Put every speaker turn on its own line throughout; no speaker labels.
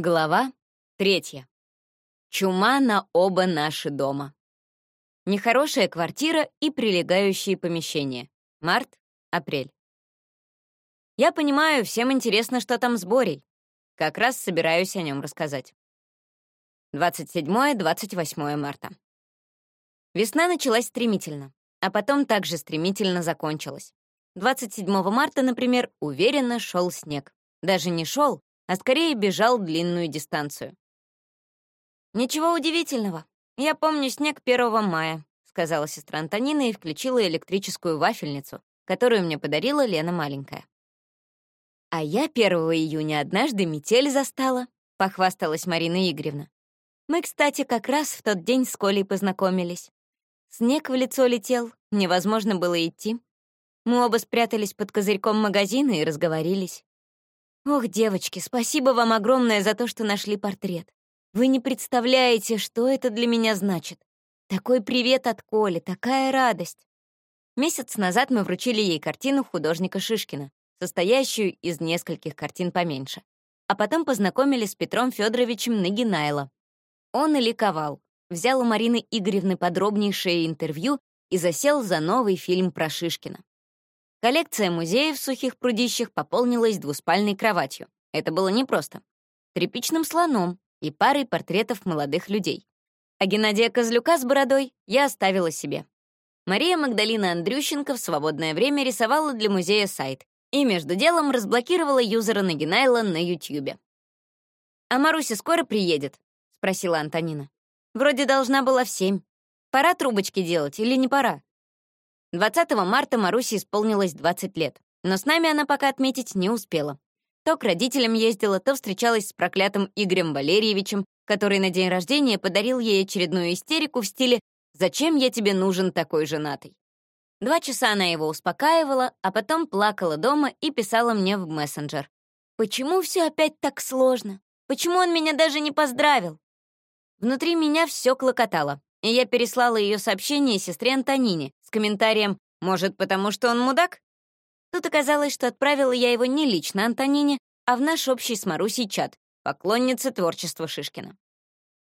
Глава третья. Чума на оба наши дома. Нехорошая квартира и прилегающие помещения. Март, апрель. Я понимаю, всем интересно, что там с Борей. Как раз собираюсь о нем рассказать. 27-28 марта. Весна началась стремительно, а потом также стремительно закончилась. 27 марта, например, уверенно шел снег. Даже не шел, а скорее бежал длинную дистанцию. «Ничего удивительного. Я помню снег 1 мая», — сказала сестра Антонина и включила электрическую вафельницу, которую мне подарила Лена маленькая. «А я 1 июня однажды метель застала», — похвасталась Марина Игоревна. «Мы, кстати, как раз в тот день с Колей познакомились. Снег в лицо летел, невозможно было идти. Мы оба спрятались под козырьком магазина и разговорились. Ох, девочки, спасибо вам огромное за то, что нашли портрет. Вы не представляете, что это для меня значит. Такой привет от Коли, такая радость. Месяц назад мы вручили ей картину художника Шишкина, состоящую из нескольких картин поменьше. А потом познакомили с Петром Федоровичем Нагинайло. Он и ликовал, взял у Марины Игоревны подробнейшее интервью и засел за новый фильм про Шишкина. Коллекция музеев в сухих прудищах пополнилась двуспальной кроватью. Это было непросто. Тряпичным слоном и парой портретов молодых людей. А Геннадия Козлюка с бородой я оставила себе. Мария Магдалина Андрющенко в свободное время рисовала для музея сайт и между делом разблокировала юзера Нагинайла на Ютьюбе. «А Маруся скоро приедет?» — спросила Антонина. «Вроде должна была в семь. Пора трубочки делать или не пора?» 20 марта Марусе исполнилось 20 лет, но с нами она пока отметить не успела. То к родителям ездила, то встречалась с проклятым Игорем Валерьевичем, который на день рождения подарил ей очередную истерику в стиле «Зачем я тебе нужен такой женатый?». Два часа она его успокаивала, а потом плакала дома и писала мне в мессенджер. «Почему все опять так сложно? Почему он меня даже не поздравил?» Внутри меня все клокотало, и я переслала ее сообщение сестре Антонине, с комментарием «Может, потому что он мудак?» Тут оказалось, что отправила я его не лично Антонине, а в наш общий с Марусей чат, поклонница творчества Шишкина.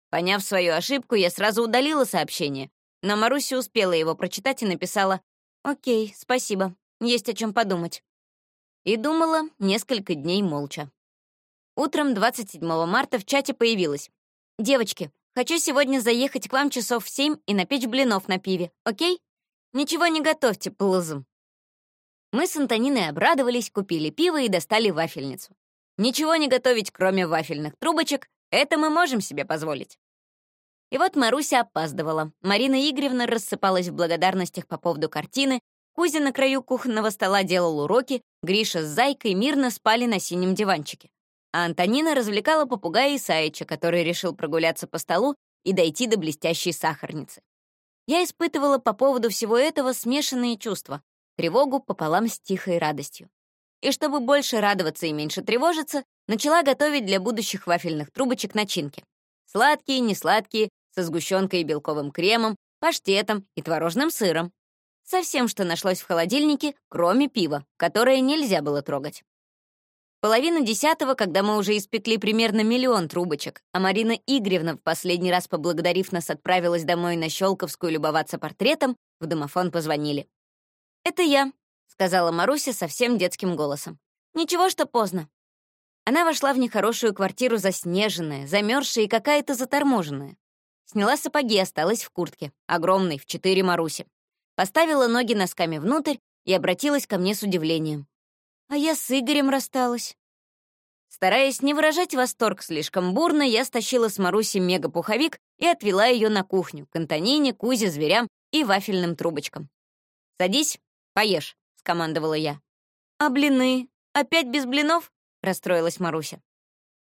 Поняв свою ошибку, я сразу удалила сообщение, но Маруся успела его прочитать и написала «Окей, спасибо, есть о чем подумать». И думала несколько дней молча. Утром 27 марта в чате появилась «Девочки, хочу сегодня заехать к вам часов в семь и напечь блинов на пиве, окей?» Ничего не готовьте, плызм. Мы с Антониной обрадовались, купили пиво и достали вафельницу. Ничего не готовить, кроме вафельных трубочек, это мы можем себе позволить. И вот Маруся опаздывала. Марина Игоревна рассыпалась в благодарностях по поводу картины, Кузя на краю кухонного стола делал уроки, Гриша с Зайкой мирно спали на синем диванчике. А Антонина развлекала попугая Исаича, который решил прогуляться по столу и дойти до блестящей сахарницы. Я испытывала по поводу всего этого смешанные чувства, тревогу пополам с тихой радостью. И чтобы больше радоваться и меньше тревожиться, начала готовить для будущих вафельных трубочек начинки. Сладкие, несладкие, со сгущенкой и белковым кремом, паштетом и творожным сыром. Совсем, что нашлось в холодильнике, кроме пива, которое нельзя было трогать. Половина десятого, когда мы уже испекли примерно миллион трубочек, а Марина Игоревна, в последний раз поблагодарив нас, отправилась домой на Щелковскую любоваться портретом, в домофон позвонили. «Это я», — сказала Маруся совсем детским голосом. «Ничего, что поздно». Она вошла в нехорошую квартиру заснеженная, замерзшая и какая-то заторможенная. Сняла сапоги, осталась в куртке, огромной, в четыре Маруси. Поставила ноги носками внутрь и обратилась ко мне с удивлением. А я с Игорем рассталась. Стараясь не выражать восторг слишком бурно, я стащила с Маруси мега-пуховик и отвела ее на кухню, к Антонине, Кузе, зверям и вафельным трубочкам. «Садись, поешь», — скомандовала я. «А блины? Опять без блинов?» — расстроилась Маруся.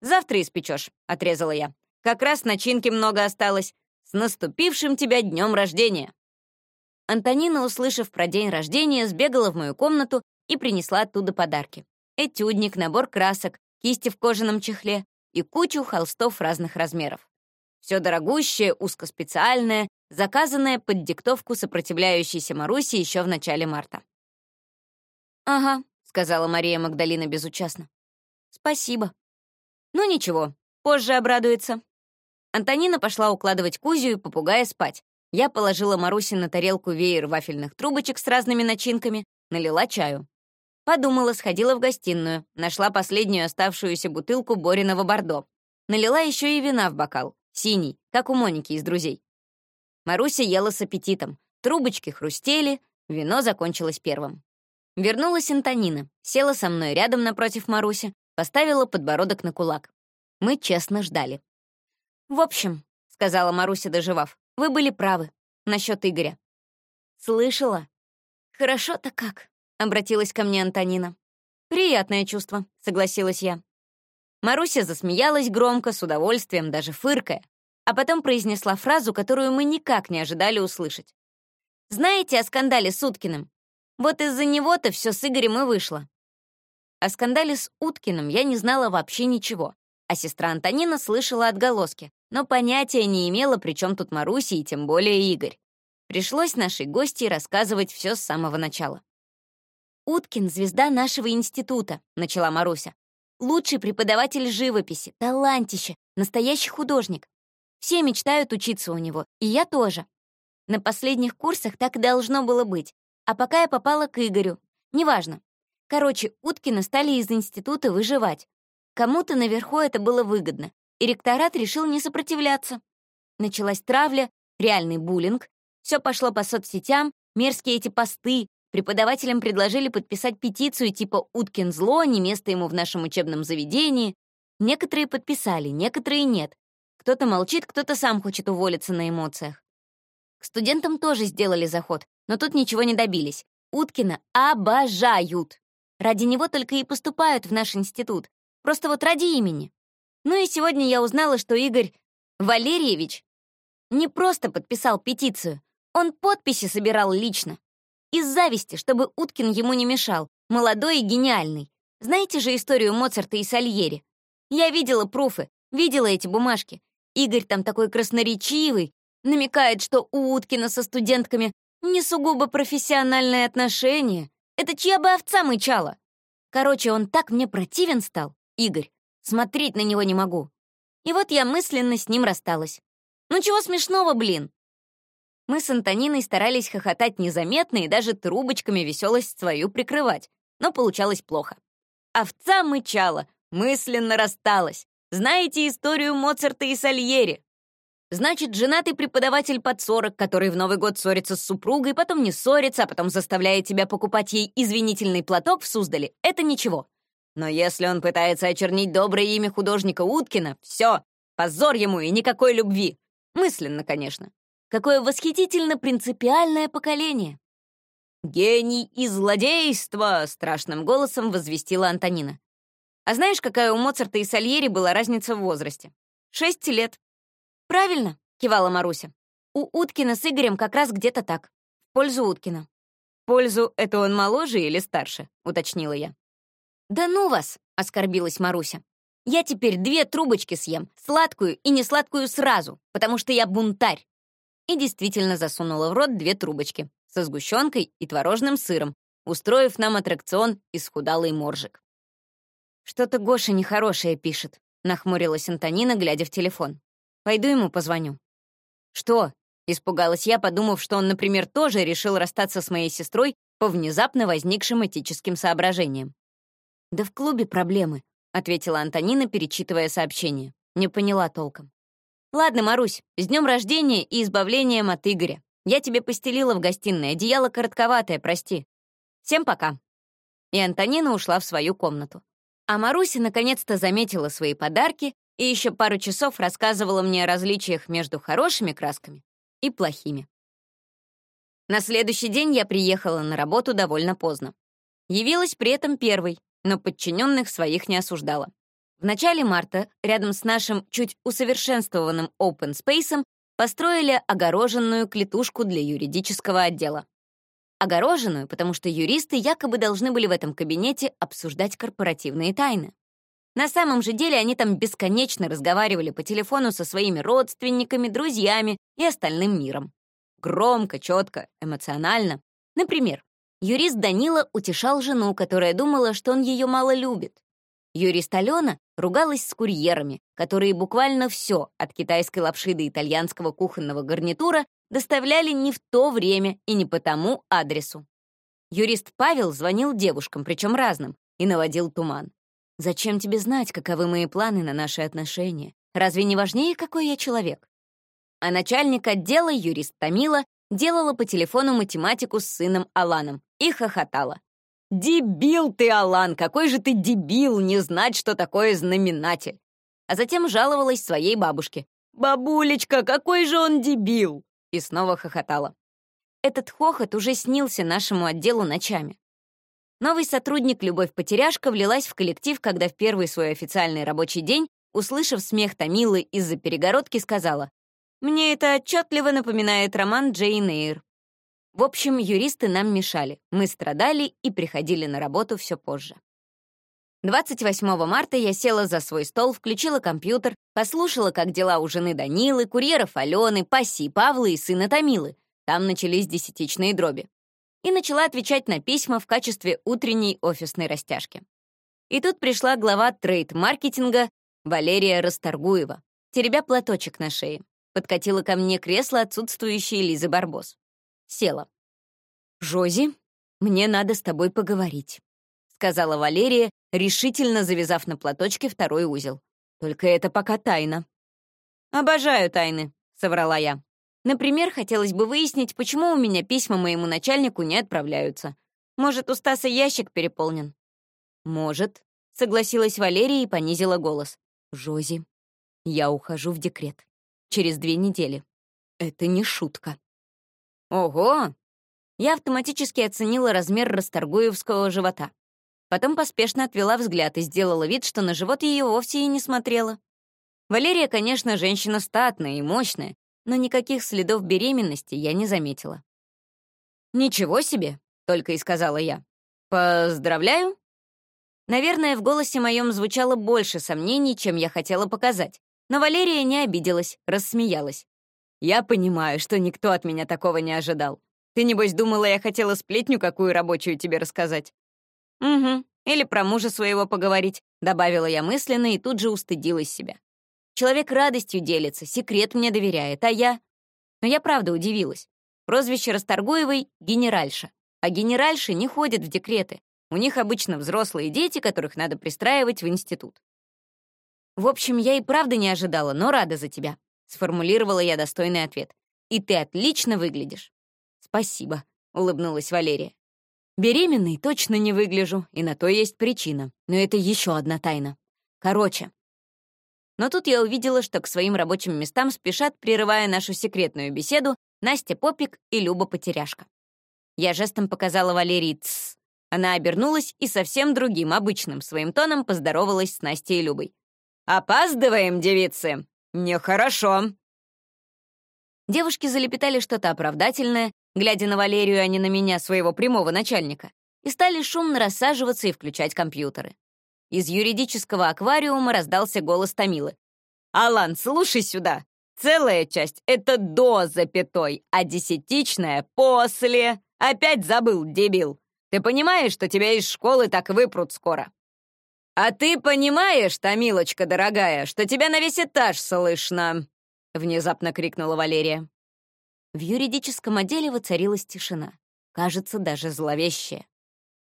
«Завтра испечешь», — отрезала я. «Как раз начинки много осталось. С наступившим тебя днем рождения!» Антонина, услышав про день рождения, сбегала в мою комнату и принесла оттуда подарки. Этюдник, набор красок, кисти в кожаном чехле и кучу холстов разных размеров. Все дорогущее, узкоспециальное, заказанное под диктовку сопротивляющейся Маруси еще в начале марта. «Ага», — сказала Мария Магдалина безучастно. «Спасибо». «Ну ничего, Позже обрадуется. Антонина пошла укладывать Кузю и попугая спать. Я положила Марусе на тарелку веер вафельных трубочек с разными начинками, налила чаю. Подумала, сходила в гостиную, нашла последнюю оставшуюся бутылку Бориного Бордо. Налила еще и вина в бокал, синий, как у Моники из «Друзей». Маруся ела с аппетитом, трубочки хрустели, вино закончилось первым. Вернулась Антонина, села со мной рядом напротив Маруси, поставила подбородок на кулак. Мы честно ждали. «В общем», — сказала Маруся, доживав, — «вы были правы насчет Игоря». «Слышала?» «Хорошо-то как», обратилась ко мне Антонина. «Приятное чувство», — согласилась я. Маруся засмеялась громко, с удовольствием, даже фыркая, а потом произнесла фразу, которую мы никак не ожидали услышать. «Знаете о скандале с Уткиным? Вот из-за него-то все с Игорем и вышло». О скандале с Уткиным я не знала вообще ничего, а сестра Антонина слышала отголоски, но понятия не имела, при чем тут Маруся и тем более Игорь. Пришлось нашей гости рассказывать все с самого начала. «Уткин — звезда нашего института», — начала Маруся. «Лучший преподаватель живописи, талантище, настоящий художник. Все мечтают учиться у него, и я тоже. На последних курсах так и должно было быть. А пока я попала к Игорю. Неважно. Короче, Уткина стали из института выживать. Кому-то наверху это было выгодно, и ректорат решил не сопротивляться. Началась травля, реальный буллинг, все пошло по соцсетям, мерзкие эти посты, Преподавателям предложили подписать петицию типа «Уткин зло, не место ему в нашем учебном заведении». Некоторые подписали, некоторые нет. Кто-то молчит, кто-то сам хочет уволиться на эмоциях. К студентам тоже сделали заход, но тут ничего не добились. Уткина обожают. Ради него только и поступают в наш институт. Просто вот ради имени. Ну и сегодня я узнала, что Игорь Валерьевич не просто подписал петицию, он подписи собирал лично. Из зависти, чтобы Уткин ему не мешал. Молодой и гениальный. Знаете же историю Моцарта и Сальери? Я видела пруфы, видела эти бумажки. Игорь там такой красноречивый, намекает, что у Уткина со студентками не сугубо профессиональные отношения. Это чья бы овца мычала? Короче, он так мне противен стал, Игорь. Смотреть на него не могу. И вот я мысленно с ним рассталась. Ну чего смешного, блин? Мы с Антониной старались хохотать незаметно и даже трубочками веселость свою прикрывать, но получалось плохо. Овца мычала, мысленно рассталась. Знаете историю Моцарта и Сальери? Значит, женатый преподаватель под 40, который в Новый год ссорится с супругой, потом не ссорится, а потом заставляет тебя покупать ей извинительный платок в Суздале, это ничего. Но если он пытается очернить доброе имя художника Уткина, все, позор ему и никакой любви. Мысленно, конечно. Какое восхитительно принципиальное поколение!» «Гений и злодейство!» — страшным голосом возвестила Антонина. «А знаешь, какая у Моцарта и Сальери была разница в возрасте? Шесть лет». «Правильно», — кивала Маруся. «У Уткина с Игорем как раз где-то так. В пользу Уткина». «В пользу это он моложе или старше?» — уточнила я. «Да ну вас!» — оскорбилась Маруся. «Я теперь две трубочки съем, сладкую и несладкую сразу, потому что я бунтарь и действительно засунула в рот две трубочки со сгущенкой и творожным сыром, устроив нам аттракцион исхудалый моржик. «Что-то Гоша нехорошее пишет», — нахмурилась Антонина, глядя в телефон. «Пойду ему позвоню». «Что?» — испугалась я, подумав, что он, например, тоже решил расстаться с моей сестрой по внезапно возникшим этическим соображениям. «Да в клубе проблемы», — ответила Антонина, перечитывая сообщение. Не поняла толком. «Ладно, Марусь, с днем рождения и избавлением от Игоря. Я тебе постелила в гостиной, одеяло коротковатое, прости. Всем пока». И Антонина ушла в свою комнату. А Маруся наконец-то заметила свои подарки и еще пару часов рассказывала мне о различиях между хорошими красками и плохими. На следующий день я приехала на работу довольно поздно. Явилась при этом первой, но подчиненных своих не осуждала. В начале марта рядом с нашим чуть усовершенствованным open space построили огороженную клетушку для юридического отдела. Огороженную, потому что юристы якобы должны были в этом кабинете обсуждать корпоративные тайны. На самом же деле они там бесконечно разговаривали по телефону со своими родственниками, друзьями и остальным миром. Громко, четко, эмоционально. Например, юрист Данила утешал жену, которая думала, что он ее мало любит. Юрист Алена ругалась с курьерами, которые буквально все, от китайской лапши до итальянского кухонного гарнитура, доставляли не в то время и не по тому адресу. Юрист Павел звонил девушкам, причем разным, и наводил туман. «Зачем тебе знать, каковы мои планы на наши отношения? Разве не важнее, какой я человек?» А начальник отдела, юрист Томила, делала по телефону математику с сыном Аланом и хохотала. «Дебил ты, Алан! Какой же ты дебил не знать, что такое знаменатель!» А затем жаловалась своей бабушке. «Бабулечка, какой же он дебил!» И снова хохотала. Этот хохот уже снился нашему отделу ночами. Новый сотрудник Любовь Потеряшка влилась в коллектив, когда в первый свой официальный рабочий день, услышав смех Томилы из-за перегородки, сказала, «Мне это отчетливо напоминает роман Джейн Эйр». В общем, юристы нам мешали, мы страдали и приходили на работу все позже. 28 марта я села за свой стол, включила компьютер, послушала, как дела у жены Данилы, курьеров Алены, Паси, Павла и сына Томилы. Там начались десятичные дроби. И начала отвечать на письма в качестве утренней офисной растяжки. И тут пришла глава трейд-маркетинга Валерия Расторгуева, теребя платочек на шее. Подкатила ко мне кресло отсутствующей Лизы Барбос. Села. «Жози, мне надо с тобой поговорить», — сказала Валерия, решительно завязав на платочке второй узел. «Только это пока тайна». «Обожаю тайны», — соврала я. Например, хотелось бы выяснить, почему у меня письма моему начальнику не отправляются. Может, у Стаса ящик переполнен? Может, согласилась Валерия и понизила голос. Жози, я ухожу в декрет. Через две недели. Это не шутка. Ого! Я автоматически оценила размер расторгуевского живота. Потом поспешно отвела взгляд и сделала вид, что на живот ее вовсе и не смотрела. Валерия, конечно, женщина статная и мощная, но никаких следов беременности я не заметила. «Ничего себе!» — только и сказала я. «Поздравляю!» Наверное, в голосе моем звучало больше сомнений, чем я хотела показать, но Валерия не обиделась, рассмеялась. «Я понимаю, что никто от меня такого не ожидал. Ты, небось, думала, я хотела сплетню какую рабочую тебе рассказать?» «Угу, или про мужа своего поговорить», — добавила я мысленно и тут же устыдилась себя. Человек радостью делится, секрет мне доверяет, а я... Но я правда удивилась. Прозвище Расторгуевой — генеральша. А генеральши не ходят в декреты. У них обычно взрослые дети, которых надо пристраивать в институт. В общем, я и правда не ожидала, но рада за тебя. Сформулировала я достойный ответ. И ты отлично выглядишь. Спасибо, улыбнулась Валерия. Беременной точно не выгляжу, и на то есть причина. Но это еще одна тайна. Короче, но тут я увидела, что к своим рабочим местам спешат, прерывая нашу секретную беседу, Настя Попик и Люба Потеряшка. Я жестом показала Валерии «тсс». Она обернулась и совсем другим, обычным своим тоном поздоровалась с Настей и Любой. «Опаздываем, девицы! Нехорошо!» Девушки залепетали что-то оправдательное, глядя на Валерию, а не на меня, своего прямого начальника, и стали шумно рассаживаться и включать компьютеры. Из юридического аквариума раздался голос Томилы. «Алан, слушай сюда. Целая часть — это до запятой, а десятичная — после. Опять забыл, дебил. Ты понимаешь, что тебя из школы так выпрут скоро?» «А ты понимаешь, Томилочка дорогая, что тебя на весь этаж слышно?» — внезапно крикнула Валерия. В юридическом отделе воцарилась тишина, кажется, даже зловещая.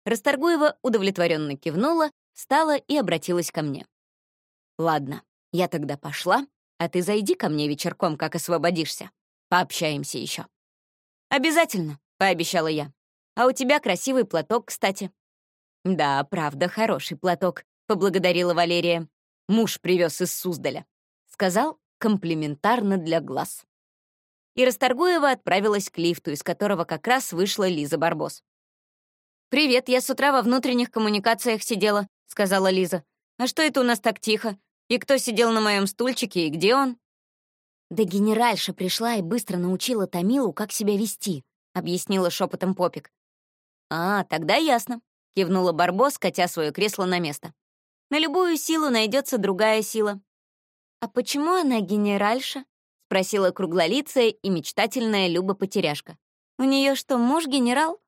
Расторгуева удовлетворенно кивнула встала и обратилась ко мне. «Ладно, я тогда пошла, а ты зайди ко мне вечерком, как освободишься. Пообщаемся еще». «Обязательно», — пообещала я. «А у тебя красивый платок, кстати». «Да, правда, хороший платок», — поблагодарила Валерия. «Муж привез из Суздаля». Сказал комплиментарно для глаз. И Расторгуева отправилась к лифту, из которого как раз вышла Лиза Барбос. «Привет, я с утра во внутренних коммуникациях сидела сказала Лиза. «А что это у нас так тихо? И кто сидел на моем стульчике, и где он?» «Да генеральша пришла и быстро научила Томилу, как себя вести», — объяснила шепотом Попик. «А, тогда ясно», — кивнула Барбос, катя свое кресло на место. «На любую силу найдется другая сила». «А почему она генеральша?» — спросила круглолицая и мечтательная Люба-потеряшка. «У нее что, муж генерал?»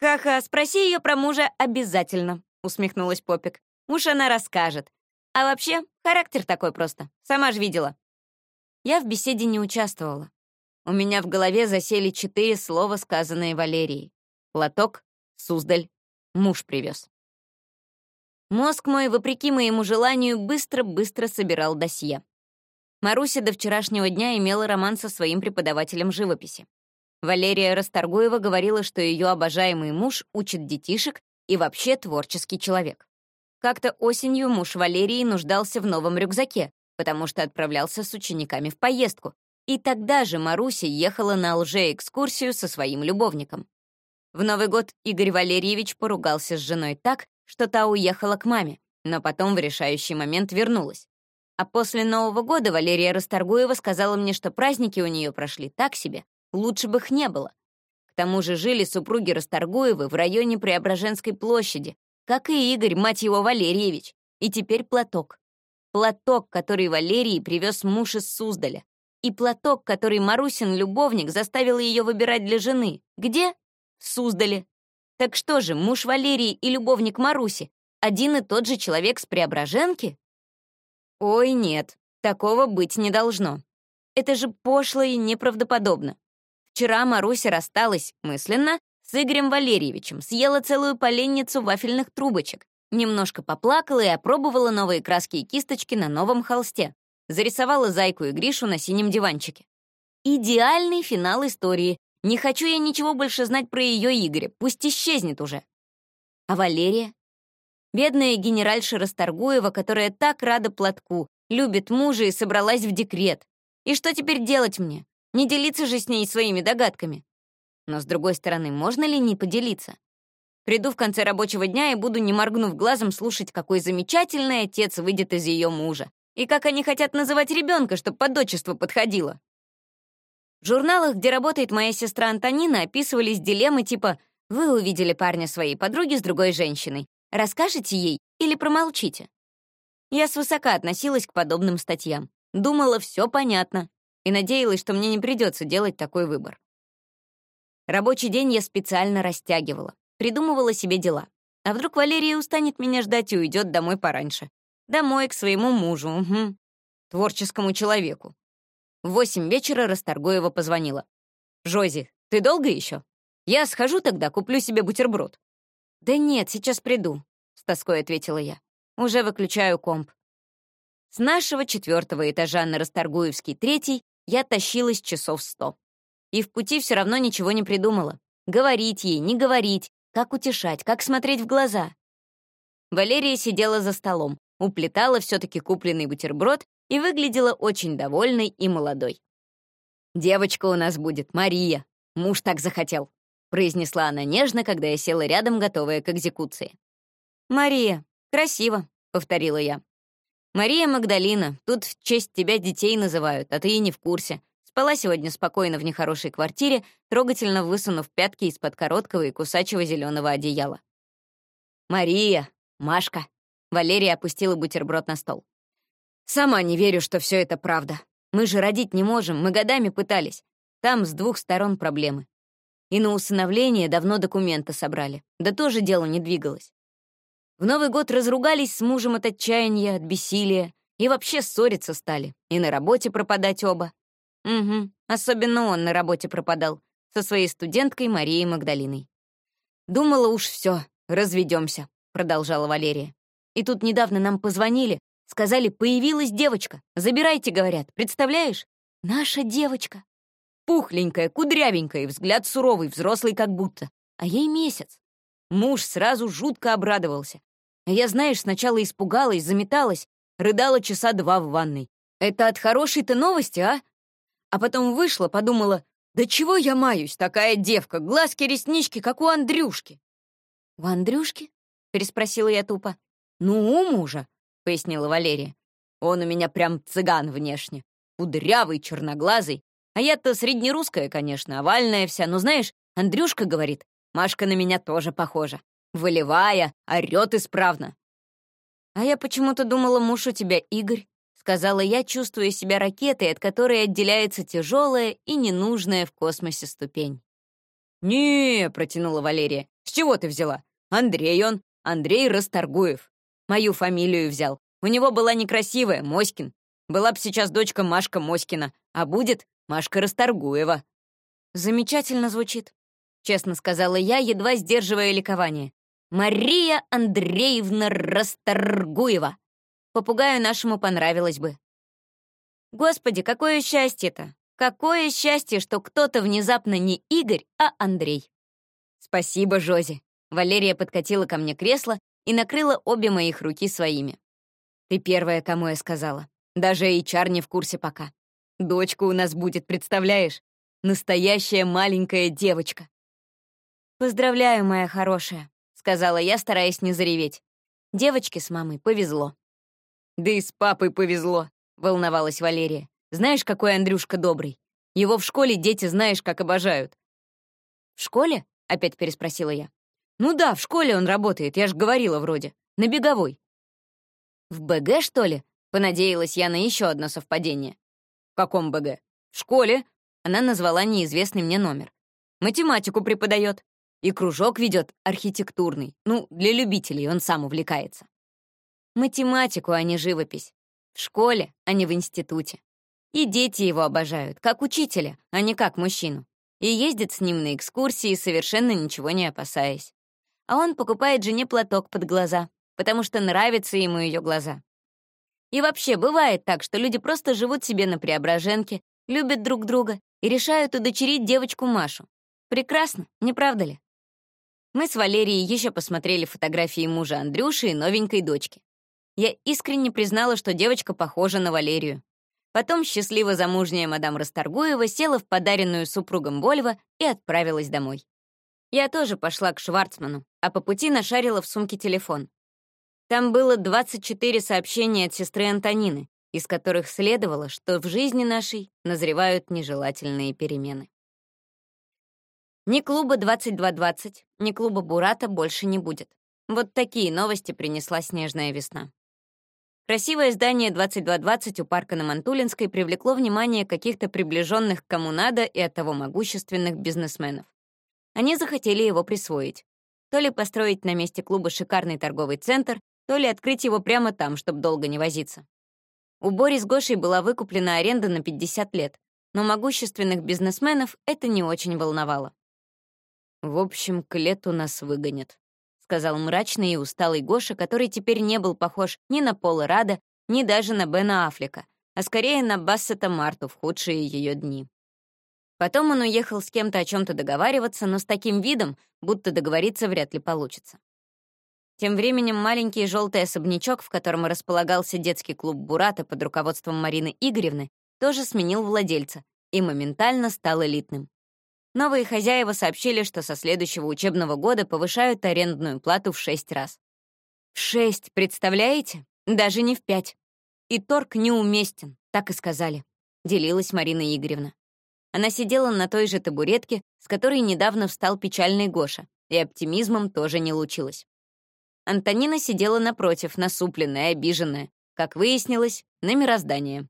«Ха-ха, спроси ее про мужа обязательно», — усмехнулась Попик. Уж она расскажет. А вообще, характер такой просто. Сама же видела. Я в беседе не участвовала. У меня в голове засели четыре слова, сказанные Валерией. Платок, Суздаль, муж привез. Мозг мой, вопреки моему желанию, быстро-быстро собирал досье. Маруся до вчерашнего дня имела роман со своим преподавателем живописи. Валерия Расторгуева говорила, что ее обожаемый муж учит детишек и вообще творческий человек. Как-то осенью муж Валерии нуждался в новом рюкзаке, потому что отправлялся с учениками в поездку, и тогда же Маруся ехала на лже-экскурсию со своим любовником. В Новый год Игорь Валерьевич поругался с женой так, что та уехала к маме, но потом в решающий момент вернулась. А после Нового года Валерия Расторгуева сказала мне, что праздники у нее прошли так себе, лучше бы их не было. К тому же жили супруги Расторгуевы в районе Преображенской площади, как и Игорь, мать его, Валерьевич, и теперь платок. Платок, который Валерий привез муж из Суздаля. И платок, который Марусин любовник заставил ее выбирать для жены. Где? В Суздале. Так что же, муж Валерии и любовник Маруси один и тот же человек с Преображенки? Ой, нет, такого быть не должно. Это же пошло и неправдоподобно. Вчера Маруся рассталась, мысленно, с Игорем Валерьевичем, съела целую поленницу вафельных трубочек, немножко поплакала и опробовала новые краски и кисточки на новом холсте, зарисовала Зайку и Гришу на синем диванчике. Идеальный финал истории. Не хочу я ничего больше знать про ее Игоря, пусть исчезнет уже. А Валерия? Бедная генеральша Расторгуева, которая так рада платку, любит мужа и собралась в декрет. И что теперь делать мне? Не делиться же с ней своими догадками. Но, с другой стороны, можно ли не поделиться? Приду в конце рабочего дня и буду, не моргнув глазом, слушать, какой замечательный отец выйдет из ее мужа. И как они хотят называть ребенка, чтобы под отчество подходило. В журналах, где работает моя сестра Антонина, описывались дилеммы типа «Вы увидели парня своей подруги с другой женщиной. Расскажете ей или промолчите?» Я свысока относилась к подобным статьям. Думала, все понятно и надеялась, что мне не придется делать такой выбор. Рабочий день я специально растягивала, придумывала себе дела. А вдруг Валерия устанет меня ждать и уйдет домой пораньше? Домой, к своему мужу, угу. творческому человеку. В восемь вечера Расторгуева позвонила. «Жози, ты долго еще? Я схожу тогда, куплю себе бутерброд». «Да нет, сейчас приду», — с тоской ответила я. «Уже выключаю комп». С нашего четвертого этажа на Расторгуевский третий я тащилась часов сто. И в пути все равно ничего не придумала. Говорить ей, не говорить, как утешать, как смотреть в глаза. Валерия сидела за столом, уплетала все-таки купленный бутерброд и выглядела очень довольной и молодой. «Девочка у нас будет, Мария. Муж так захотел», — произнесла она нежно, когда я села рядом, готовая к экзекуции. «Мария, красиво», — повторила я. «Мария Магдалина, тут в честь тебя детей называют, а ты и не в курсе. Спала сегодня спокойно в нехорошей квартире, трогательно высунув пятки из-под короткого и кусачего зеленого одеяла. «Мария! Машка!» Валерия опустила бутерброд на стол. «Сама не верю, что все это правда. Мы же родить не можем, мы годами пытались. Там с двух сторон проблемы. И на усыновление давно документы собрали. Да тоже дело не двигалось. В Новый год разругались с мужем от отчаяния, от бессилия, и вообще ссориться стали, и на работе пропадать оба. Угу, особенно он на работе пропадал, со своей студенткой Марией Магдалиной. «Думала уж все, разведемся, продолжала Валерия. «И тут недавно нам позвонили, сказали, появилась девочка. Забирайте, говорят, представляешь? Наша девочка. Пухленькая, кудрявенькая, взгляд суровый, взрослый как будто. А ей месяц. Муж сразу жутко обрадовался. А я, знаешь, сначала испугалась, заметалась, рыдала часа два в ванной. Это от хорошей-то новости, а? А потом вышла, подумала, да чего я маюсь, такая девка, глазки, реснички, как у Андрюшки. «У Андрюшки?» — переспросила я тупо. «Ну, у мужа», — пояснила Валерия. «Он у меня прям цыган внешне. Кудрявый, черноглазый. А я-то среднерусская, конечно, овальная вся. Но знаешь, Андрюшка говорит, Машка на меня тоже похожа волевая, орёт исправно. «А я почему-то думала, муж у тебя Игорь», — сказала я, чувствуя себя ракетой, от которой отделяется тяжелая и ненужная в космосе ступень. «Не», — протянула Валерия, — «с чего ты взяла? Андрей он, Андрей Расторгуев. Мою фамилию взял. У него была некрасивая, Моськин. Была бы сейчас дочка Машка Моськина, а будет Машка Расторгуева. Замечательно звучит, честно сказала я, едва сдерживая ликование. Мария Андреевна Расторгуева. Попугаю нашему понравилось бы. Господи, какое счастье-то! Какое счастье, что кто-то внезапно не Игорь, а Андрей. Спасибо, Жози. Валерия подкатила ко мне кресло и накрыла обе моих руки своими. Ты первая, кому я сказала. Даже HR не в курсе пока. Дочка у нас будет, представляешь? Настоящая маленькая девочка. «Поздравляю, моя хорошая», — сказала я, стараясь не зареветь. Девочке с мамой повезло. «Да и с папой повезло», — волновалась Валерия. «Знаешь, какой Андрюшка добрый? Его в школе дети знаешь, как обожают». «В школе?» — опять переспросила я. «Ну да, в школе он работает, я ж говорила вроде. На беговой». «В БГ, что ли?» — понадеялась я на еще одно совпадение. «В каком БГ?» «В школе». Она назвала неизвестный мне номер. «Математику преподает. И кружок ведет архитектурный. Ну, для любителей он сам увлекается. Математику, а не живопись. В школе, а не в институте. И дети его обожают, как учителя, а не как мужчину. И ездит с ним на экскурсии, совершенно ничего не опасаясь. А он покупает жене платок под глаза, потому что нравятся ему ее глаза. И вообще, бывает так, что люди просто живут себе на Преображенке, любят друг друга и решают удочерить девочку Машу. Прекрасно, не правда ли? Мы с Валерией еще посмотрели фотографии мужа Андрюши и новенькой дочки. Я искренне признала, что девочка похожа на Валерию. Потом счастливо замужняя мадам Расторгуева села в подаренную супругом Вольво и отправилась домой. Я тоже пошла к Шварцману, а по пути нашарила в сумке телефон. Там было 24 сообщения от сестры Антонины, из которых следовало, что в жизни нашей назревают нежелательные перемены. Ни клуба 2220, ни клуба Бурата больше не будет. Вот такие новости принесла снежная весна. Красивое здание 2220 у парка на Мантулинской привлекло внимание каких-то приближенных к кому надо и оттого могущественных бизнесменов. Они захотели его присвоить. То ли построить на месте клуба шикарный торговый центр, то ли открыть его прямо там, чтобы долго не возиться. У Бори с Гошей была выкуплена аренда на 50 лет, но могущественных бизнесменов это не очень волновало. «В общем, к лету нас выгонят», — сказал мрачный и усталый Гоша, который теперь не был похож ни на Пола Рада, ни даже на Бена Аффлека, а скорее на Бассета Марту в худшие ее дни. Потом он уехал с кем-то о чем то договариваться, но с таким видом, будто договориться вряд ли получится. Тем временем маленький желтый особнячок, в котором располагался детский клуб «Бурата» под руководством Марины Игоревны, тоже сменил владельца и моментально стал элитным. Новые хозяева сообщили, что со следующего учебного года повышают арендную плату в шесть раз. В шесть, представляете? Даже не в пять. И торг неуместен, так и сказали, делилась Марина Игоревна. Она сидела на той же табуретке, с которой недавно встал печальный Гоша, и оптимизмом тоже не лучилась. Антонина сидела напротив, насупленная, обиженная. Как выяснилось, на мироздание.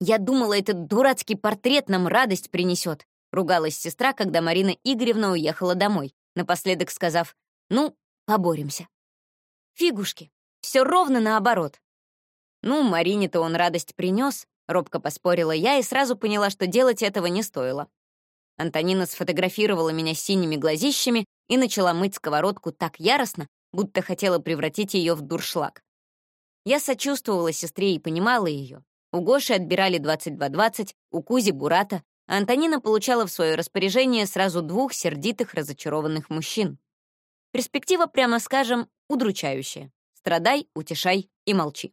«Я думала, этот дурацкий портрет нам радость принесет», ругалась сестра, когда Марина Игоревна уехала домой, напоследок сказав «Ну, поборемся». Фигушки, все ровно наоборот. Ну, Марине-то он радость принес, робко поспорила я и сразу поняла, что делать этого не стоило. Антонина сфотографировала меня синими глазищами и начала мыть сковородку так яростно, будто хотела превратить ее в дуршлаг. Я сочувствовала сестре и понимала ее. У Гоши отбирали 22-20, у Кузи — Бурата, а Антонина получала в свое распоряжение сразу двух сердитых, разочарованных мужчин. Перспектива, прямо скажем, удручающая. Страдай, утешай и молчи.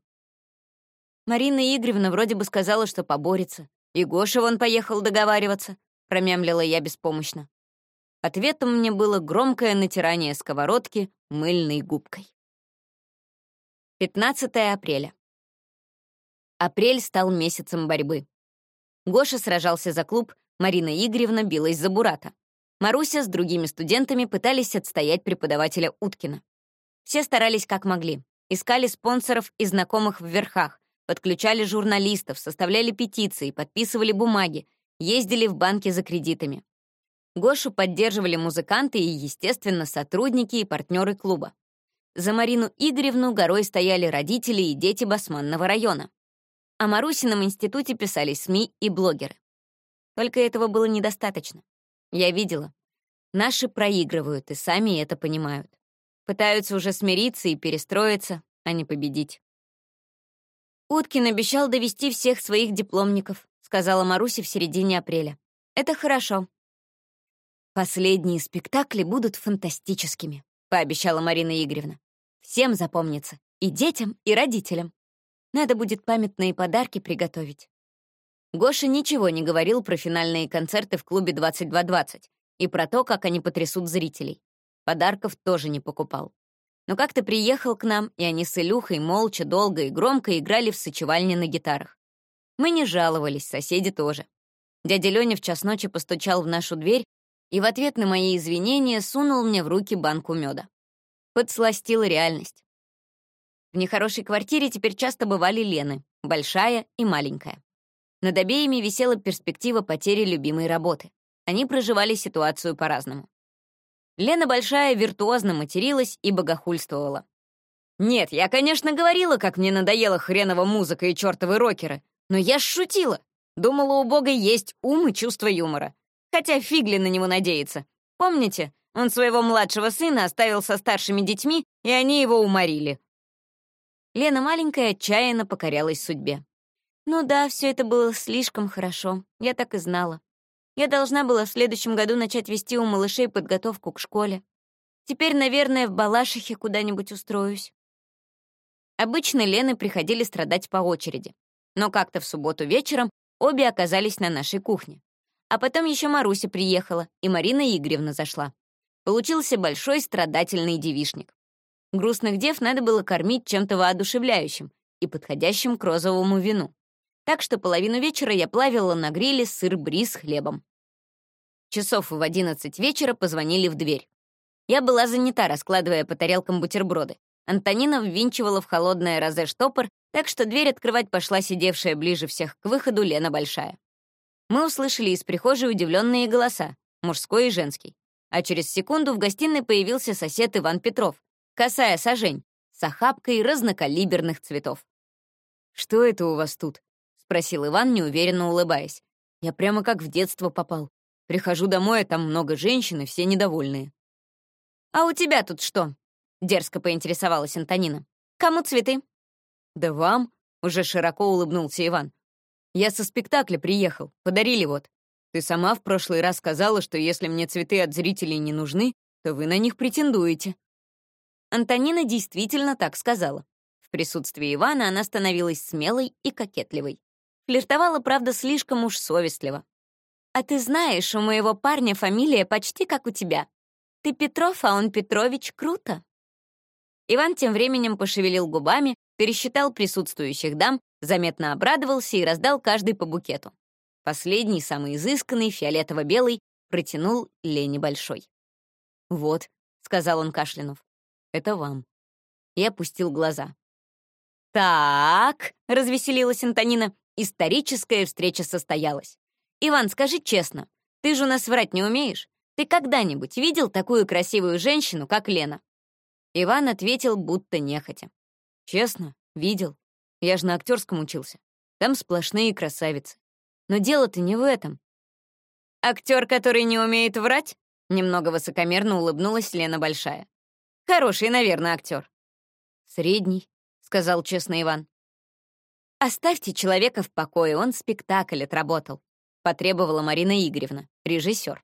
Марина Игоревна вроде бы сказала, что поборется. И Гоша вон поехал договариваться, промямлила я беспомощно. Ответом мне было громкое натирание сковородки мыльной губкой. 15 апреля. Апрель стал месяцем борьбы. Гоша сражался за клуб, Марина Игоревна билась за Бурата. Маруся с другими студентами пытались отстоять преподавателя Уткина. Все старались как могли. Искали спонсоров и знакомых в верхах, подключали журналистов, составляли петиции, подписывали бумаги, ездили в банки за кредитами. Гошу поддерживали музыканты и, естественно, сотрудники и партнеры клуба. за Марину Игоревну горой стояли родители и дети Басманного района. О Марусином институте писали СМИ и блогеры. Только этого было недостаточно. Я видела. Наши проигрывают и сами это понимают. Пытаются уже смириться и перестроиться, а не победить. Уткин обещал довести всех своих дипломников, сказала Маруся в середине апреля. Это хорошо. Последние спектакли будут фантастическими, пообещала Марина Игоревна. Всем запомнится, и детям, и родителям. Надо будет памятные подарки приготовить. Гоша ничего не говорил про финальные концерты в клубе 2220 и про то, как они потрясут зрителей. Подарков тоже не покупал. Но как-то приехал к нам, и они с Илюхой молча, долго и громко играли в сочевальне на гитарах. Мы не жаловались, соседи тоже. Дядя Лёня в час ночи постучал в нашу дверь и в ответ на мои извинения сунул мне в руки банку меда. Подсластил реальность. В нехорошей квартире теперь часто бывали Лены, большая и маленькая. Над обеими висела перспектива потери любимой работы. Они проживали ситуацию по-разному. Лена Большая виртуозно материлась и богохульствовала. «Нет, я, конечно, говорила, как мне надоела хренова музыка и чертовы рокеры, но я шутила. Думала, у Бога есть ум и чувство юмора. Хотя фигли на него надеяться. Помните, он своего младшего сына оставил со старшими детьми, и они его уморили. Лена маленькая отчаянно покорялась судьбе. Ну да, все это было слишком хорошо, я так и знала. Я должна была в следующем году начать вести у малышей подготовку к школе. Теперь, наверное, в Балашихе куда-нибудь устроюсь. Обычно Лены приходили страдать по очереди. Но как-то в субботу вечером обе оказались на нашей кухне. А потом еще Маруся приехала, и Марина Игоревна зашла. Получился большой страдательный девишник. Грустных дев надо было кормить чем-то воодушевляющим и подходящим к розовому вину. Так что половину вечера я плавила на гриле сыр-бри с хлебом. Часов в одиннадцать вечера позвонили в дверь. Я была занята, раскладывая по тарелкам бутерброды. Антонина ввинчивала в холодное розе штопор, так что дверь открывать пошла сидевшая ближе всех к выходу Лена Большая. Мы услышали из прихожей удивленные голоса, мужской и женский. А через секунду в гостиной появился сосед Иван Петров, косая сажень, с охапкой разнокалиберных цветов. «Что это у вас тут?» — спросил Иван, неуверенно улыбаясь. «Я прямо как в детство попал. Прихожу домой, а там много женщин, и все недовольные». «А у тебя тут что?» — дерзко поинтересовалась Антонина. «Кому цветы?» «Да вам», — уже широко улыбнулся Иван. «Я со спектакля приехал, подарили вот. Ты сама в прошлый раз сказала, что если мне цветы от зрителей не нужны, то вы на них претендуете». Антонина действительно так сказала. В присутствии Ивана она становилась смелой и кокетливой. Флиртовала, правда, слишком уж совестливо. А ты знаешь, у моего парня фамилия почти как у тебя. Ты Петров, а он Петрович. Круто. Иван тем временем пошевелил губами, пересчитал присутствующих дам, заметно обрадовался и раздал каждый по букету. Последний, самый изысканный, фиолетово-белый, протянул Лене Большой. «Вот», — сказал он кашлянув, — «это вам». И опустил глаза. «Так», — развеселилась Антонина, — «историческая встреча состоялась. «Иван, скажи честно, ты же нас врать не умеешь? Ты когда-нибудь видел такую красивую женщину, как Лена?» Иван ответил, будто нехотя. «Честно, видел. Я же на актерском учился. Там сплошные красавицы. Но дело-то не в этом». «Актер, который не умеет врать?» Немного высокомерно улыбнулась Лена Большая. «Хороший, наверное, актер». «Средний», — сказал честно Иван. «Оставьте человека в покое, он спектакль отработал. — потребовала Марина Игоревна, режиссер.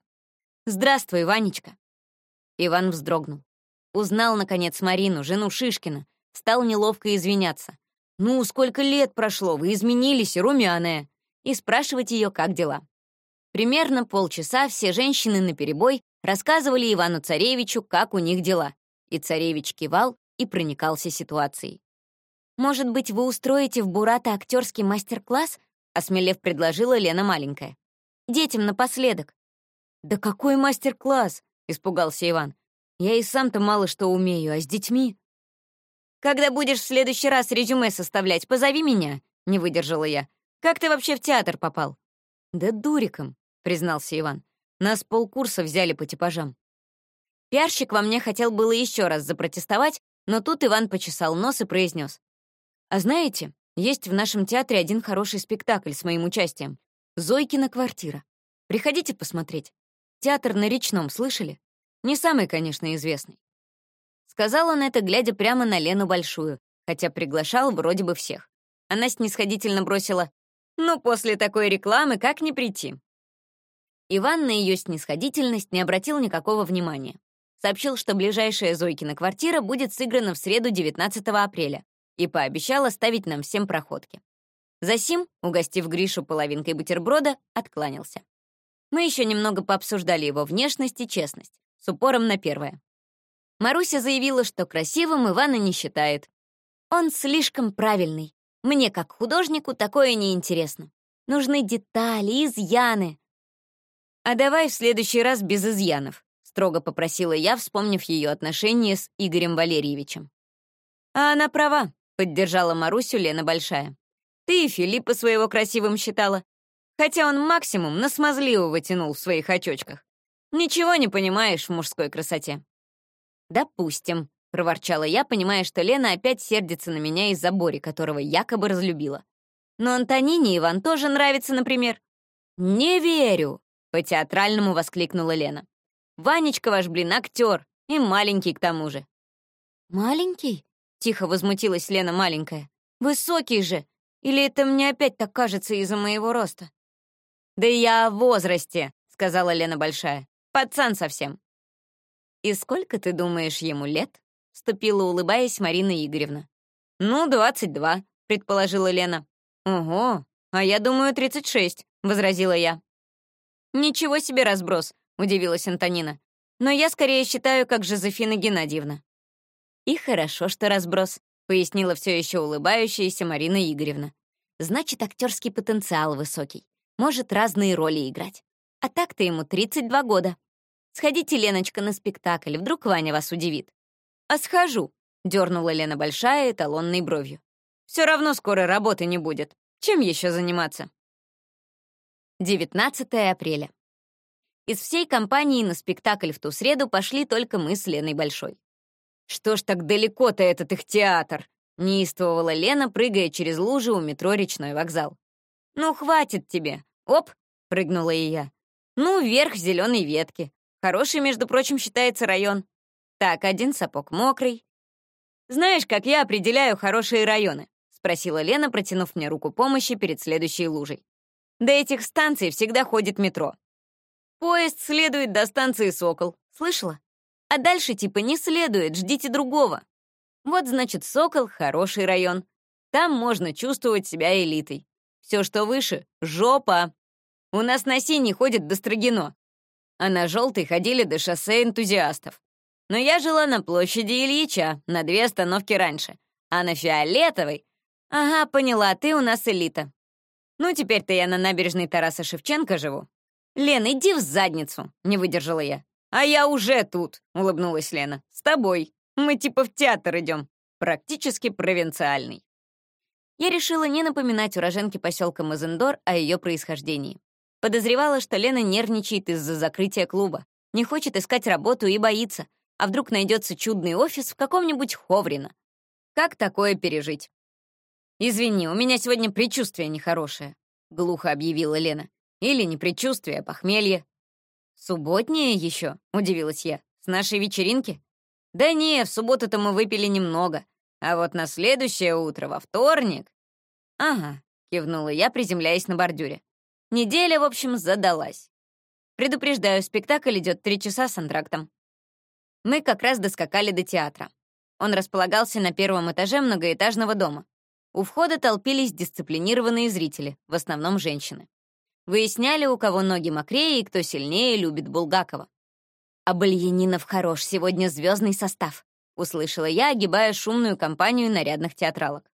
«Здравствуй, Ванечка». Иван вздрогнул. Узнал, наконец, Марину, жену Шишкина. Стал неловко извиняться. «Ну, сколько лет прошло, вы изменились, румяная!» И спрашивать ее, как дела. Примерно полчаса все женщины наперебой рассказывали Ивану Царевичу, как у них дела. И царевич кивал и проникался ситуацией. «Может быть, вы устроите в Бурата актерский мастер-класс?» осмелев предложила Лена маленькая. «Детям напоследок». «Да какой мастер-класс?» — испугался Иван. «Я и сам-то мало что умею, а с детьми...» «Когда будешь в следующий раз резюме составлять, позови меня», — не выдержала я. «Как ты вообще в театр попал?» «Да дуриком», — признался Иван. «Нас полкурса взяли по типажам». Пиарщик во мне хотел было еще раз запротестовать, Но тут Иван почесал нос и произнес. «А знаете, есть в нашем театре один хороший спектакль с моим участием. «Зойкина квартира». Приходите посмотреть. Театр на Речном, слышали? Не самый, конечно, известный. Сказал он это, глядя прямо на Лену Большую, хотя приглашал вроде бы всех. Она снисходительно бросила «Ну, после такой рекламы как не прийти?» Иван на ее снисходительность не обратил никакого внимания. Сообщил, что ближайшая Зойкина квартира будет сыграна в среду 19 апреля, и пообещал оставить нам всем проходки. Засим, угостив Гришу половинкой бутерброда, откланялся. Мы еще немного пообсуждали его внешность и честность, с упором на первое. Маруся заявила, что красивым Ивана не считает. Он слишком правильный. Мне, как художнику, такое неинтересно. Нужны детали, изъяны. «А давай в следующий раз без изъянов», — строго попросила я, вспомнив ее отношения с Игорем Валерьевичем. А она права. — поддержала Марусю Лена Большая. «Ты и Филиппа своего красивым считала. Хотя он максимум на смазливого тянул в своих очочках. Ничего не понимаешь в мужской красоте». «Допустим», — проворчала я, понимая, что Лена опять сердится на меня из-за Бори, которого якобы разлюбила. «Но Антонине Иван тоже нравится, например». «Не верю!» — по-театральному воскликнула Лена. «Ванечка ваш, блин, актер, и маленький к тому же». «Маленький?» Тихо возмутилась Лена маленькая. «Высокий же! Или это мне опять так кажется из-за моего роста?» «Да я в возрасте», — сказала Лена большая. «Пацан совсем». «И сколько, ты думаешь, ему лет?» — вступила, улыбаясь, Марина Игоревна. «Ну, двадцать два», — предположила Лена. «Ого, а я думаю, тридцать шесть», — возразила я. «Ничего себе разброс», — удивилась Антонина. «Но я скорее считаю, как Жозефина Геннадьевна». «И хорошо, что разброс», — пояснила все еще улыбающаяся Марина Игоревна. «Значит, актерский потенциал высокий. Может разные роли играть. А так-то ему 32 года. Сходите, Леночка, на спектакль, вдруг Ваня вас удивит». «А схожу», — дернула Лена большая эталонной бровью. «Все равно скоро работы не будет. Чем еще заниматься?» 19 апреля. Из всей компании на спектакль в ту среду пошли только мы с Леной Большой. «Что ж так далеко-то этот их театр?» — неистовывала Лена, прыгая через лужи у метро «Речной вокзал». «Ну, хватит тебе!» «Оп!» — прыгнула и я. «Ну, вверх зеленой ветки. Хороший, между прочим, считается район. Так, один сапог мокрый». «Знаешь, как я определяю хорошие районы?» — спросила Лена, протянув мне руку помощи перед следующей лужей. «До этих станций всегда ходит метро. Поезд следует до станции «Сокол». Слышала? А дальше типа не следует, ждите другого. Вот, значит, Сокол — хороший район. Там можно чувствовать себя элитой. Все, что выше — жопа. У нас на синий ходит до Строгино, а на желтый ходили до шоссе энтузиастов. Но я жила на площади Ильича, на две остановки раньше. А на фиолетовой... Ага, поняла, ты у нас элита. Ну, теперь-то я на набережной Тараса Шевченко живу. Лен, иди в задницу, не выдержала я. «А я уже тут», — улыбнулась Лена. «С тобой. Мы типа в театр идем. Практически провинциальный». Я решила не напоминать уроженке поселка Мазендор о ее происхождении. Подозревала, что Лена нервничает из-за закрытия клуба, не хочет искать работу и боится, а вдруг найдется чудный офис в каком-нибудь Ховрино. Как такое пережить? «Извини, у меня сегодня предчувствие нехорошее», — глухо объявила Лена. «Или не предчувствие, а похмелье. «Субботнее еще?» — удивилась я. «С нашей вечеринки?» «Да не, в субботу-то мы выпили немного. А вот на следующее утро, во вторник...» «Ага», — кивнула я, приземляясь на бордюре. «Неделя, в общем, задалась. Предупреждаю, спектакль идет три часа с антрактом». Мы как раз доскакали до театра. Он располагался на первом этаже многоэтажного дома. У входа толпились дисциплинированные зрители, в основном женщины. Выясняли, у кого ноги мокрее и кто сильнее любит Булгакова. «А Бальянинов хорош, сегодня звездный состав», — услышала я, огибая шумную компанию нарядных театралок.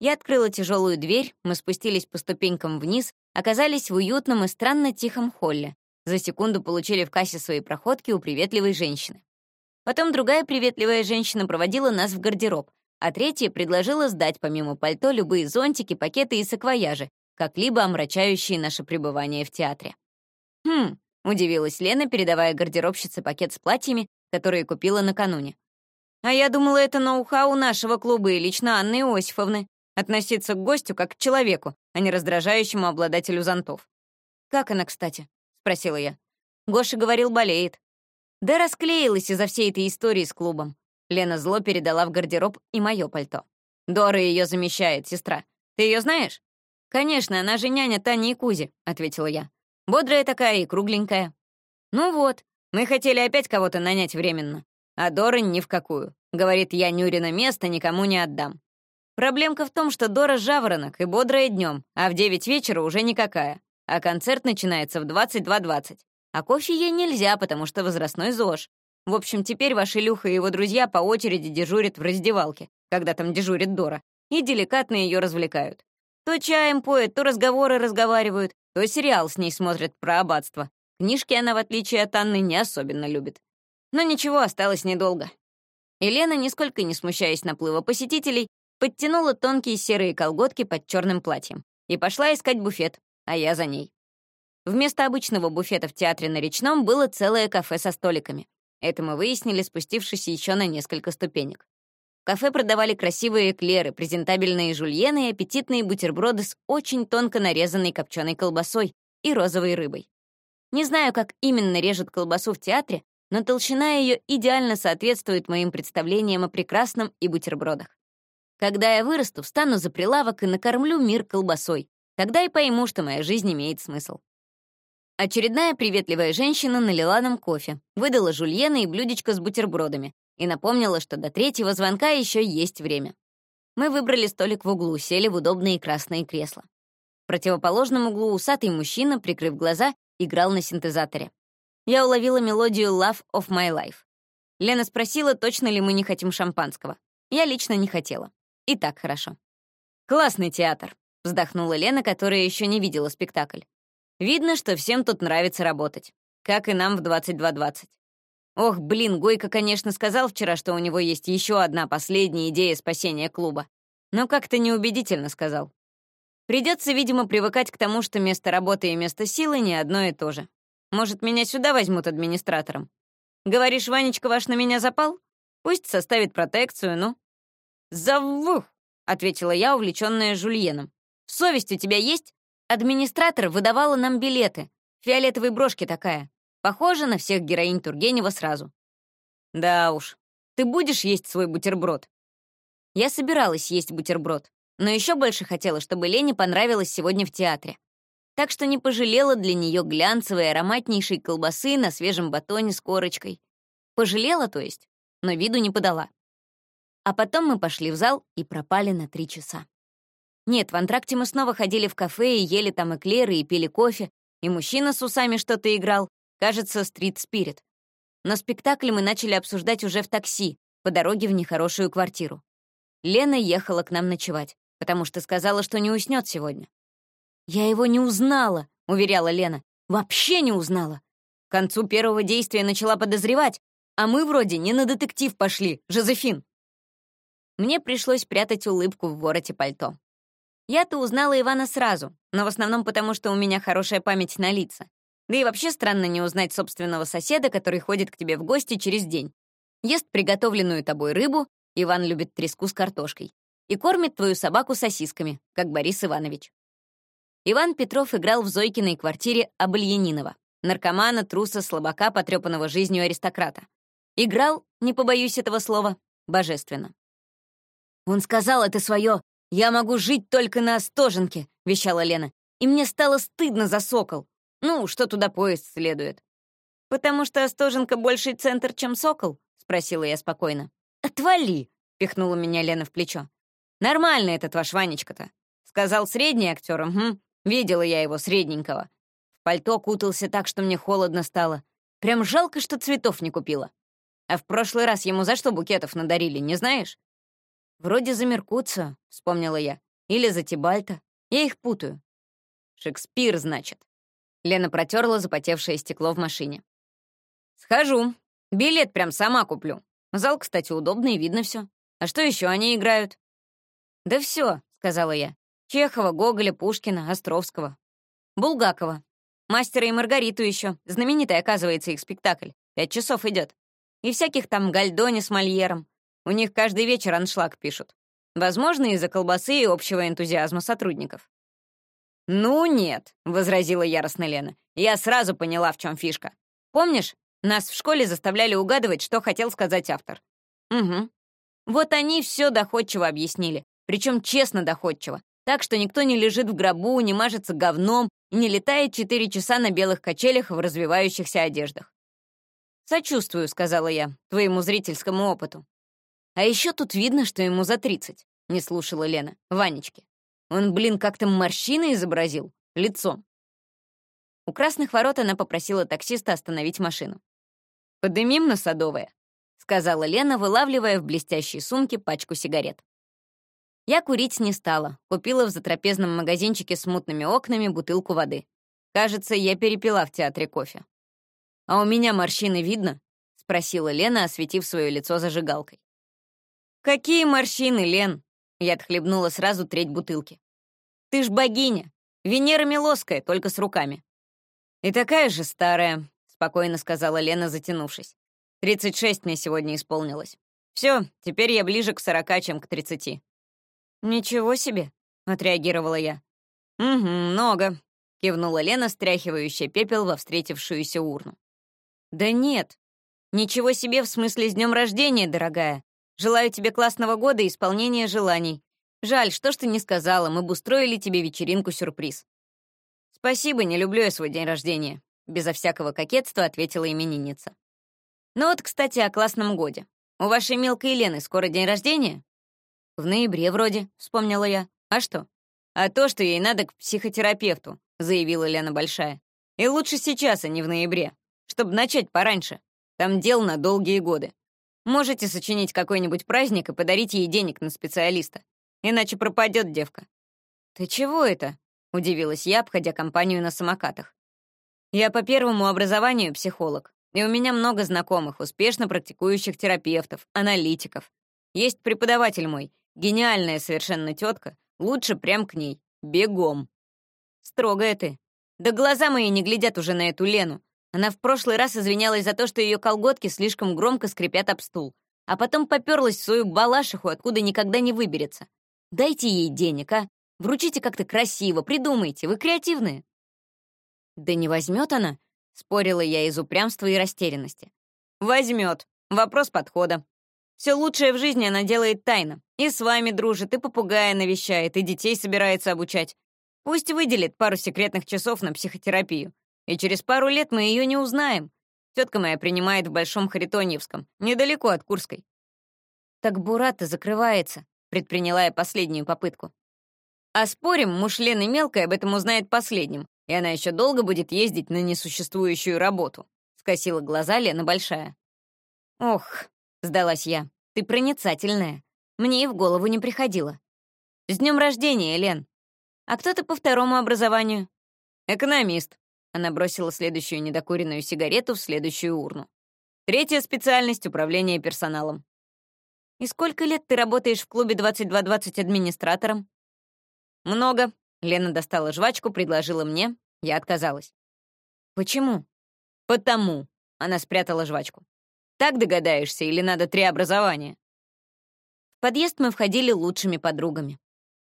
Я открыла тяжелую дверь, мы спустились по ступенькам вниз, оказались в уютном и странно тихом холле. За секунду получили в кассе свои проходки у приветливой женщины. Потом другая приветливая женщина проводила нас в гардероб, а третья предложила сдать помимо пальто любые зонтики, пакеты и саквояжи, как-либо омрачающие наше пребывание в театре. «Хм», — удивилась Лена, передавая гардеробщице пакет с платьями, которые купила накануне. А я думала, это ноу-хау нашего клуба и лично Анны Иосифовны. Относиться к гостю как к человеку, а не раздражающему обладателю зонтов. «Как она, кстати?» — спросила я. Гоша говорил, болеет. Да расклеилась из-за всей этой истории с клубом. Лена зло передала в гардероб и мое пальто. Дора ее замещает, сестра. Ты ее знаешь? Конечно, она же няня Тани и Кузи, ответила я. Бодрая такая и кругленькая. Ну вот, мы хотели опять кого-то нанять временно. А Дора ни в какую. Говорит, я Нюрина место никому не отдам. Проблемка в том, что Дора жаворонок и бодрая днем, а в 9 вечера уже никакая. А концерт начинается в 22.20. А кофе ей нельзя, потому что возрастной ЗОЖ. В общем, теперь ваш Илюха и его друзья по очереди дежурят в раздевалке, когда там дежурит Дора, и деликатно ее развлекают. То чаем поет, то разговоры разговаривают, то сериал с ней смотрят про аббатство. Книжки она, в отличие от Анны, не особенно любит. Но ничего, осталось недолго. Елена, нисколько не смущаясь наплыва посетителей, подтянула тонкие серые колготки под черным платьем и пошла искать буфет, а я за ней. Вместо обычного буфета в театре на Речном было целое кафе со столиками. Это мы выяснили, спустившись еще на несколько ступенек. Кафе продавали красивые эклеры, презентабельные жульены и аппетитные бутерброды с очень тонко нарезанной копченой колбасой и розовой рыбой. Не знаю, как именно режут колбасу в театре, но толщина ее идеально соответствует моим представлениям о прекрасном и бутербродах. Когда я вырасту, встану за прилавок и накормлю мир колбасой. Тогда и пойму, что моя жизнь имеет смысл. Очередная приветливая женщина налила нам кофе, выдала жульены и блюдечко с бутербродами и напомнила, что до третьего звонка еще есть время. Мы выбрали столик в углу, сели в удобные красные кресла. В противоположном углу усатый мужчина, прикрыв глаза, играл на синтезаторе. Я уловила мелодию «Love of my life». Лена спросила, точно ли мы не хотим шампанского. Я лично не хотела. И так хорошо. «Классный театр», — вздохнула Лена, которая еще не видела спектакль. Видно, что всем тут нравится работать. Как и нам в 22.20. Ох, блин, Гойко, конечно, сказал вчера, что у него есть еще одна последняя идея спасения клуба. Но как-то неубедительно сказал. Придется, видимо, привыкать к тому, что место работы и место силы не одно и то же. Может, меня сюда возьмут администратором? Говоришь, Ванечка ваш на меня запал? Пусть составит протекцию, ну. «Завух!» — ответила я, увлеченная Жульеном. «Совесть у тебя есть? Администратор выдавала нам билеты. Фиолетовой брошки такая. Похожа на всех героинь Тургенева сразу. Да уж, ты будешь есть свой бутерброд? Я собиралась есть бутерброд, но еще больше хотела, чтобы Лене понравилось сегодня в театре. Так что не пожалела для нее глянцевой ароматнейшей колбасы на свежем батоне с корочкой. Пожалела, то есть, но виду не подала. А потом мы пошли в зал и пропали на три часа. Нет, в антракте мы снова ходили в кафе и ели там эклеры и пили кофе, и мужчина с усами что-то играл, кажется, стрит спирит. Но спектакль мы начали обсуждать уже в такси, по дороге в нехорошую квартиру. Лена ехала к нам ночевать, потому что сказала, что не уснет сегодня. «Я его не узнала», — уверяла Лена. «Вообще не узнала. К концу первого действия начала подозревать, а мы вроде не на детектив пошли, Жозефин». Мне пришлось прятать улыбку в вороте пальто. Я-то узнала Ивана сразу, но в основном потому, что у меня хорошая память на лица. Да и вообще странно не узнать собственного соседа, который ходит к тебе в гости через день. Ест приготовленную тобой рыбу, Иван любит треску с картошкой, и кормит твою собаку сосисками, как Борис Иванович. Иван Петров играл в Зойкиной квартире Абальянинова, наркомана, труса, слабака, потрепанного жизнью аристократа. Играл, не побоюсь этого слова, божественно. Он сказал это свое «Я могу жить только на Остоженке», — вещала Лена. «И мне стало стыдно за Сокол. Ну, что туда поезд следует». «Потому что Остоженка больший центр, чем Сокол?» — спросила я спокойно. «Отвали!» — пихнула меня Лена в плечо. «Нормально этот ваш Ванечка-то. Сказал средний актер, угу. Видела я его, средненького. В пальто кутался так, что мне холодно стало. Прям жалко, что цветов не купила. А в прошлый раз ему за что букетов надарили, не знаешь? «Вроде за Меркуцию», — вспомнила я. «Или за Тибальта. Я их путаю». «Шекспир, значит». Лена протерла запотевшее стекло в машине. «Схожу. Билет прям сама куплю. Зал, кстати, удобный, видно все. А что еще они играют?» «Да все», — сказала я. «Чехова, Гоголя, Пушкина, Островского. Булгакова. Мастера и Маргариту еще. Знаменитый, оказывается, их спектакль. Пять часов идет. И всяких там Гальдони с Мольером. У них каждый вечер аншлаг пишут. Возможно, из-за колбасы и общего энтузиазма сотрудников. «Ну нет», — возразила яростно Лена. «Я сразу поняла, в чем фишка. Помнишь, нас в школе заставляли угадывать, что хотел сказать автор?» «Угу. Вот они все доходчиво объяснили, причем честно доходчиво, так что никто не лежит в гробу, не мажется говном и не летает четыре часа на белых качелях в развивающихся одеждах. «Сочувствую», — сказала я, — «твоему зрительскому опыту». «А еще тут видно, что ему за тридцать», — не слушала Лена, Ванечки. «Он, блин, как-то морщины изобразил, лицом». У красных ворот она попросила таксиста остановить машину. «Подымим на Садовое», — сказала Лена, вылавливая в блестящей сумке пачку сигарет. Я курить не стала, купила в затрапезном магазинчике с мутными окнами бутылку воды. Кажется, я перепила в театре кофе. «А у меня морщины видно?» — спросила Лена, осветив свое лицо зажигалкой. «Какие морщины, Лен?» — я отхлебнула сразу треть бутылки. «Ты ж богиня! Венера Милоская, только с руками». «И такая же старая», — спокойно сказала Лена, затянувшись. «Тридцать шесть мне сегодня исполнилось. Все, теперь я ближе к сорока, чем к тридцати». «Ничего себе», — отреагировала я. «Угу, много», — кивнула Лена, стряхивающая пепел во встретившуюся урну. «Да нет. Ничего себе в смысле с днем рождения, дорогая. Желаю тебе классного года и исполнения желаний. Жаль, что ж ты не сказала, мы бы устроили тебе вечеринку-сюрприз». «Спасибо, не люблю я свой день рождения», — безо всякого кокетства ответила именинница. «Ну вот, кстати, о классном годе. У вашей мелкой Лены скоро день рождения?» «В ноябре вроде», — вспомнила я. «А что?» «А то, что ей надо к психотерапевту», — заявила Лена Большая. «И лучше сейчас, а не в ноябре чтобы начать пораньше. Там дел на долгие годы. Можете сочинить какой-нибудь праздник и подарить ей денег на специалиста. Иначе пропадет девка». «Ты чего это?» — удивилась я, обходя компанию на самокатах. «Я по первому образованию психолог, и у меня много знакомых, успешно практикующих терапевтов, аналитиков. Есть преподаватель мой, гениальная совершенно тетка, лучше прям к ней, бегом». «Строгая ты. Да глаза мои не глядят уже на эту Лену, она в прошлый раз извинялась за то, что ее колготки слишком громко скрипят об стул, а потом поперлась в свою балашиху, откуда никогда не выберется. Дайте ей денег, а? Вручите как-то красиво, придумайте, вы креативные. Да не возьмет она, спорила я из упрямства и растерянности. Возьмет. Вопрос подхода. Все лучшее в жизни она делает тайно. И с вами дружит, и попугая навещает, и детей собирается обучать. Пусть выделит пару секретных часов на психотерапию. И через пару лет мы ее не узнаем. Тетка моя принимает в Большом Харитоньевском, недалеко от Курской. Так Бурата закрывается, предприняла я последнюю попытку. А спорим, муж Лены мелкая об этом узнает последним, и она еще долго будет ездить на несуществующую работу. Скосила глаза Лена Большая. Ох, сдалась я, ты проницательная. Мне и в голову не приходило. С днем рождения, Лен. А кто ты по второму образованию? Экономист, она бросила следующую недокуренную сигарету в следующую урну. Третья специальность — управление персоналом. «И сколько лет ты работаешь в клубе 2220 администратором?» «Много». Лена достала жвачку, предложила мне. Я отказалась. «Почему?» «Потому». Она спрятала жвачку. «Так догадаешься или надо три образования?» В подъезд мы входили лучшими подругами.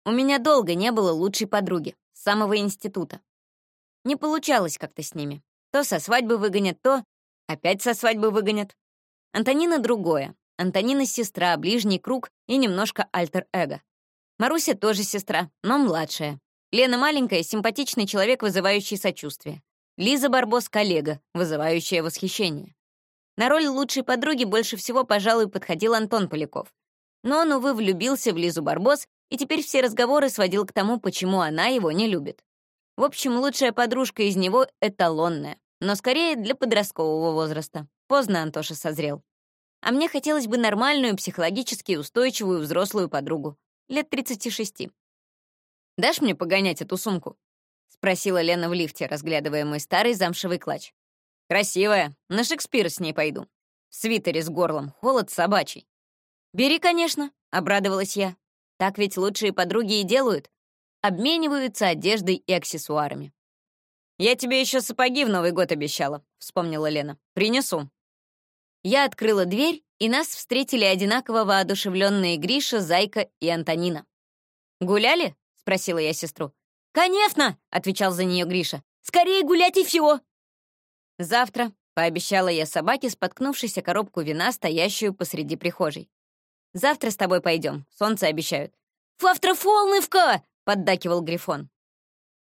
У меня долго не было лучшей подруги, с самого института. Не получалось как-то с ними. То со свадьбы выгонят, то опять со свадьбы выгонят. Антонина другое. Антонина — сестра, ближний круг и немножко альтер-эго. Маруся тоже сестра, но младшая. Лена маленькая, симпатичный человек, вызывающий сочувствие. Лиза Барбос — коллега, вызывающая восхищение. На роль лучшей подруги больше всего, пожалуй, подходил Антон Поляков. Но он, увы, влюбился в Лизу Барбос, и теперь все разговоры сводил к тому, почему она его не любит. В общем, лучшая подружка из него — эталонная, но скорее для подросткового возраста. Поздно Антоша созрел. А мне хотелось бы нормальную, психологически устойчивую взрослую подругу. Лет 36. «Дашь мне погонять эту сумку?» — спросила Лена в лифте, разглядывая мой старый замшевый клатч. «Красивая. На Шекспира с ней пойду. В свитере с горлом. Холод собачий». «Бери, конечно», — обрадовалась я. «Так ведь лучшие подруги и делают обмениваются одеждой и аксессуарами. «Я тебе еще сапоги в Новый год обещала», — вспомнила Лена. «Принесу». Я открыла дверь, и нас встретили одинаково воодушевленные Гриша, Зайка и Антонина. «Гуляли?» — спросила я сестру. «Конечно!» — отвечал за нее Гриша. «Скорее гулять и все!» «Завтра», — пообещала я собаке, споткнувшись о коробку вина, стоящую посреди прихожей. «Завтра с тобой пойдем, солнце обещают». «Завтра фолнывка!» — поддакивал Грифон.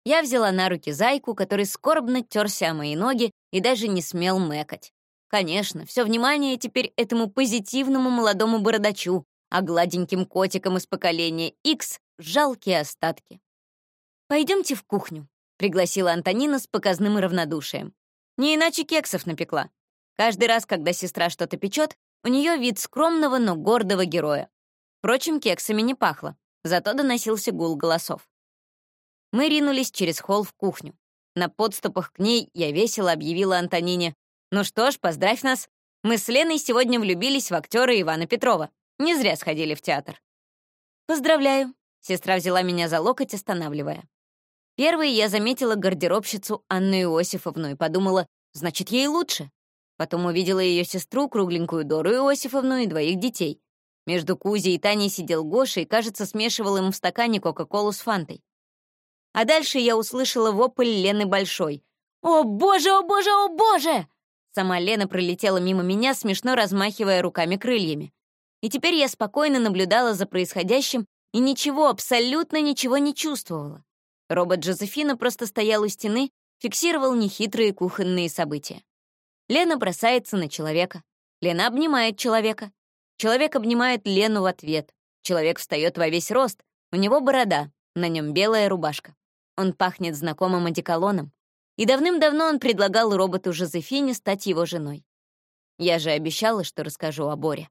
Я взяла на руки зайку, который скорбно терся о мои ноги и даже не смел мэкать. Конечно, все внимание теперь этому позитивному молодому бородачу, а гладеньким котикам из поколения X — жалкие остатки. «Пойдемте в кухню», — пригласила Антонина с показным равнодушием. Не иначе кексов напекла. Каждый раз, когда сестра что-то печет, у нее вид скромного, но гордого героя. Впрочем, кексами не пахло, зато доносился гул голосов. Мы ринулись через холл в кухню. На подступах к ней я весело объявила Антонине. «Ну что ж, поздравь нас. Мы с Леной сегодня влюбились в актера Ивана Петрова. Не зря сходили в театр». «Поздравляю», — сестра взяла меня за локоть, останавливая. Первой я заметила гардеробщицу Анну Иосифовну и подумала, значит, ей лучше. Потом увидела ее сестру, кругленькую Дору Иосифовну и двоих детей. Между Кузей и Таней сидел Гоша и, кажется, смешивал им в стакане Кока-Колу с Фантой. А дальше я услышала вопль Лены Большой. «О боже, о боже, о боже!» Сама Лена пролетела мимо меня, смешно размахивая руками-крыльями. И теперь я спокойно наблюдала за происходящим и ничего, абсолютно ничего не чувствовала. Робот Джозефина просто стоял у стены, фиксировал нехитрые кухонные события. Лена бросается на человека. Лена обнимает человека. Человек обнимает Лену в ответ. Человек встает во весь рост. У него борода, на нем белая рубашка. Он пахнет знакомым одеколоном. И давным-давно он предлагал роботу Жозефине стать его женой. Я же обещала, что расскажу о Боре.